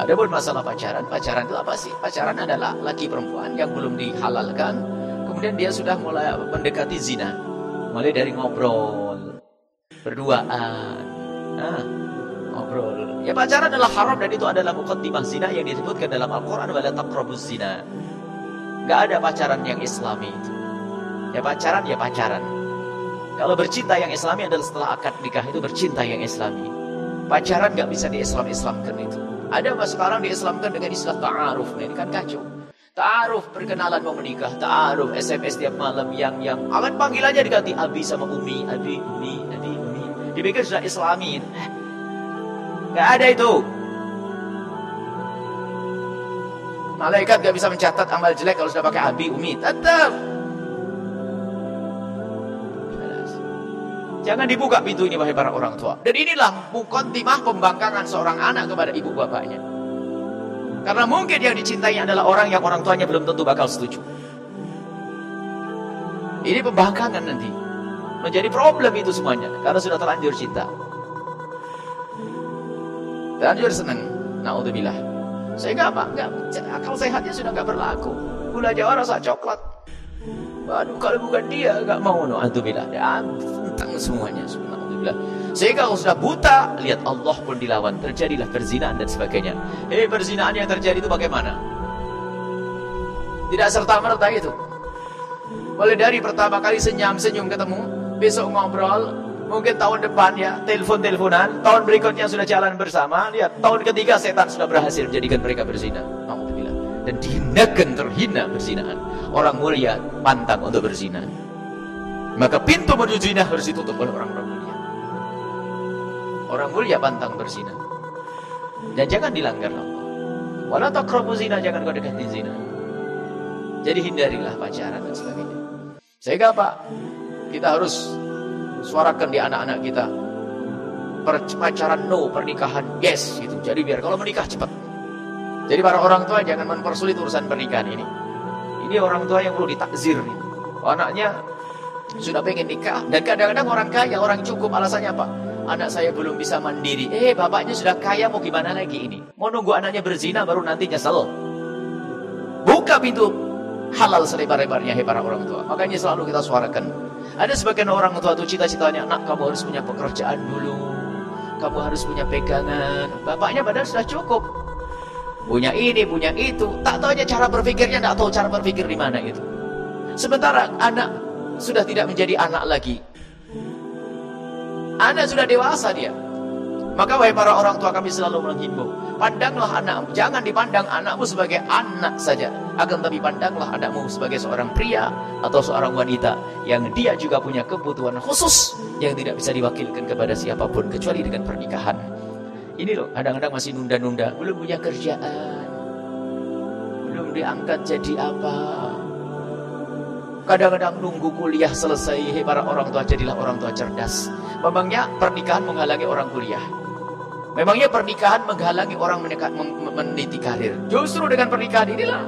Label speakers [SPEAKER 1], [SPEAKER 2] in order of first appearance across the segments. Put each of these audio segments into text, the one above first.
[SPEAKER 1] Adapun masalah pacaran, pacaran itu apa sih? Pacaran adalah laki perempuan yang belum dihalalkan, kemudian dia sudah mulai mendekati zina. Mulai dari ngobrol, berduaan, nah, ngobrol. Ya pacaran adalah haram dan itu adalah mukaddimah zina yang disebutkan dalam Al-Quran wala taqrabuz zina. Gak ada pacaran yang islami itu. Ya pacaran ya pacaran. Kalau bercinta yang islami adalah setelah akad nikah itu bercinta yang islami. Pacaran gak bisa di Islam-Islamkan itu. Ada mas sekarang diislamkan dengan istilah ta'aruf. Nah, ini kan kacau. Ta'aruf perkenalan mau menikah, ta'aruf SMS tiap malam yang yang akan panggil aja diganti Abi sama Umi, Abi, Umi, Abi, Umi. Dipikir sudah Islami. Gak ada itu. Malaikat gak bisa mencatat amal jelek kalau sudah pakai Abi, Umi. Tetap. Jangan dibuka pintu ini wahai para orang tua. Dan inilah bukan timah pembangkangan seorang anak kepada ibu bapaknya. Karena mungkin yang dicintai adalah orang yang orang tuanya belum tentu bakal setuju. Ini pembangkangan nanti. Menjadi problem itu semuanya. Karena sudah terlanjur cinta. Terlanjur senang. Na'udzubillah. Sehingga apa? Enggak, akal sehatnya sudah enggak berlaku. Gula jawa rasa coklat. Waduh kalau bukan dia enggak mau. Na'udzubillah. Ya, tentang semuanya subhanallah. Sehingga kalau sudah buta, lihat Allah pun dilawan, terjadilah perzinahan dan sebagainya. Eh, perzinahan yang terjadi itu bagaimana? Tidak serta-merta itu. Boleh dari pertama kali senyum-senyum ketemu, besok ngobrol, mungkin tahun depan ya, telepon-teleponan, tahun berikutnya sudah jalan bersama, lihat, tahun ketiga setan sudah berhasil menjadikan mereka berzina. Alhamdulillah. Dan dihinakan terhina berzinahan. Orang mulia pantang untuk berzina. Maka pintu menuju zina harus ditutup oleh orang-orang mulia. Orang mulia pantang berzina. Dan jangan dilanggar Allah. Wala taqrabu zina, jangan kau dekati zina. Jadi hindarilah pacaran dan sebagainya. Sehingga apa? Kita harus suarakan di anak-anak kita. Pacaran no, pernikahan yes gitu. Jadi biar kalau menikah cepat. Jadi para orang tua jangan mempersulit urusan pernikahan ini. Ini orang tua yang perlu ditakzir. Anaknya sudah pengen nikah. Dan kadang-kadang orang kaya orang cukup. Alasannya apa? Anak saya belum bisa mandiri. Eh bapaknya sudah kaya mau gimana lagi ini? Mau nunggu anaknya berzina baru nanti nyesel. Buka pintu. Halal selebar-lebarnya hei para orang tua. Makanya selalu kita suarakan. Ada sebagian orang tua tuh cita-citanya nak kamu harus punya pekerjaan dulu. Kamu harus punya pegangan. Bapaknya padahal sudah cukup punya ini punya itu tak tahu aja cara berpikirnya tak tahu cara berpikir di mana itu sementara anak sudah tidak menjadi anak lagi. Anak sudah dewasa dia. Maka wahai para orang tua kami selalu menghimbau, pandanglah anakmu, jangan dipandang anakmu sebagai anak saja, akan tapi pandanglah anakmu sebagai seorang pria atau seorang wanita yang dia juga punya kebutuhan khusus yang tidak bisa diwakilkan kepada siapa pun kecuali dengan pernikahan. Ini loh, kadang-kadang masih nunda-nunda, belum punya kerjaan, belum diangkat jadi apa, Kadang-kadang nunggu kuliah selesai para orang tua jadilah orang tua cerdas. Memangnya pernikahan menghalangi orang kuliah. Memangnya pernikahan menghalangi orang menekat, meniti karir. Justru dengan pernikahan inilah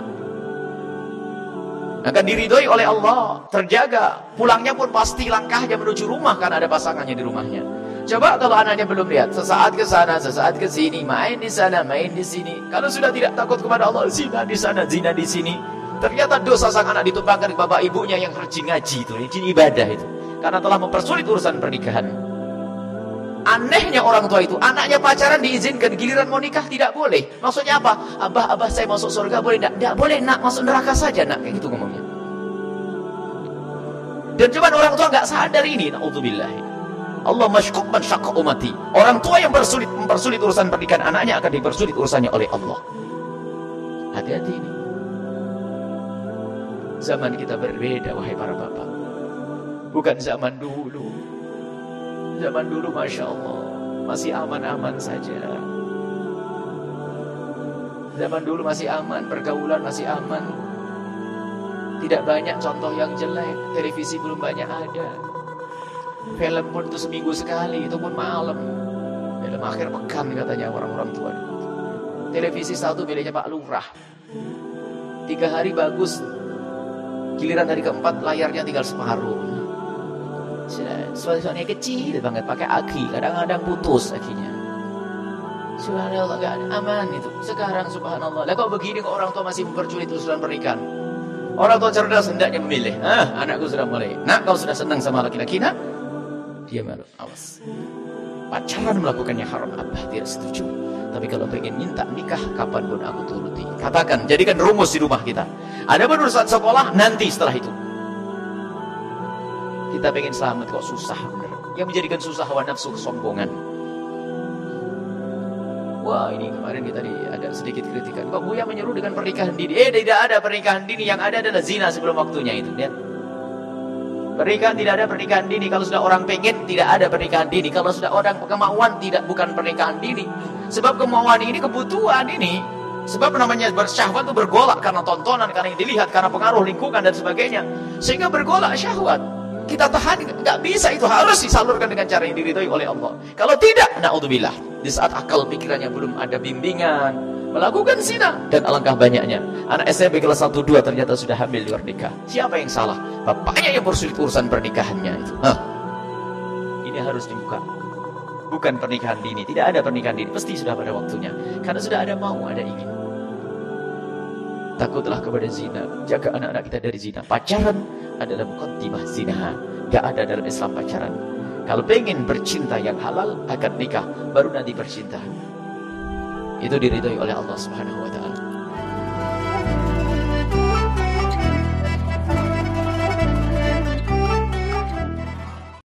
[SPEAKER 1] akan diridhoi oleh Allah, terjaga. Pulangnya pun pasti langkahnya menuju rumah karena ada pasangannya di rumahnya. Coba kalau anaknya belum lihat, sesaat ke sana, sesaat ke sini, main di sana, main di sini. Kalau sudah tidak takut kepada Allah, zina di sana, zina di sini, Ternyata dosa sang anak ditumpangkan ke bapak ibunya yang rajin ngaji itu, ini ibadah itu. Karena telah mempersulit urusan pernikahan. Anehnya orang tua itu, anaknya pacaran diizinkan, giliran mau nikah tidak boleh. Maksudnya apa? Abah, abah saya masuk surga boleh tidak? Tidak boleh nak, masuk neraka saja nak. Kayak gitu ngomongnya. Dan cuma orang tua nggak sadar ini, naudzubillah. Allah masykuk man umati. Orang tua yang bersulit mempersulit urusan pernikahan anaknya akan dipersulit urusannya oleh Allah. Hati-hati ini. Zaman kita berbeda wahai para bapak. Bukan zaman dulu. Zaman dulu Masya Allah. Masih aman-aman saja. Zaman dulu masih aman. Pergaulan masih aman. Tidak banyak contoh yang jelek. Televisi belum banyak ada. Film pun itu seminggu sekali. Itu pun malam. Film akhir pekan katanya orang-orang tua. Televisi satu miliknya Pak Lurah. Tiga hari bagus Giliran hari keempat layarnya tinggal separuh. Suara-suaranya kecil banget pakai aki, kadang-kadang putus akinya. Subhanallah gak aman itu. Sekarang subhanallah. Lah kok begini kok orang tua masih memperculit usulan pernikahan? Orang tua cerdas hendaknya memilih. Ah, anakku sudah mulai. Nak, kau sudah senang sama laki-laki, nak? Dia malu. Awas. Pacaran melakukannya haram. Abah tidak setuju. Tapi kalau pengen minta nikah, kapan pun aku turuti. Katakan, jadikan rumus di rumah kita. Ada urusan sekolah, nanti setelah itu. Kita pengen selamat kok susah. Yang menjadikan susah hawa nafsu kesombongan. Wah ini kemarin kita di, ada sedikit kritikan. Kok Buya menyuruh dengan pernikahan dini? Eh tidak ada pernikahan dini. Yang ada adalah zina sebelum waktunya itu. Lihat. Pernikahan tidak ada pernikahan dini. Kalau sudah orang pengen tidak ada pernikahan dini. Kalau sudah orang kemauan tidak bukan pernikahan dini. Sebab kemauan ini kebutuhan ini. Sebab namanya bersyahwat itu bergolak karena tontonan, karena yang dilihat, karena pengaruh lingkungan dan sebagainya. Sehingga bergolak syahwat kita tahan nggak bisa itu harus disalurkan dengan cara yang diridhoi oleh Allah kalau tidak naudzubillah di saat akal pikirannya belum ada bimbingan melakukan zina dan alangkah banyaknya anak SMP kelas 1 2 ternyata sudah hamil luar nikah siapa yang salah bapaknya yang bersulit urusan pernikahannya itu Hah. ini harus dibuka bukan pernikahan dini tidak ada pernikahan dini pasti sudah pada waktunya karena sudah ada mau ada ingin takutlah kepada zina jaga anak-anak kita dari zina pacaran adalah mukaddimah zina. Gak ada dalam Islam pacaran. Kalau pengen bercinta yang halal, akan nikah. Baru nanti bercinta. Itu diridhoi oleh Allah Subhanahu wa taala.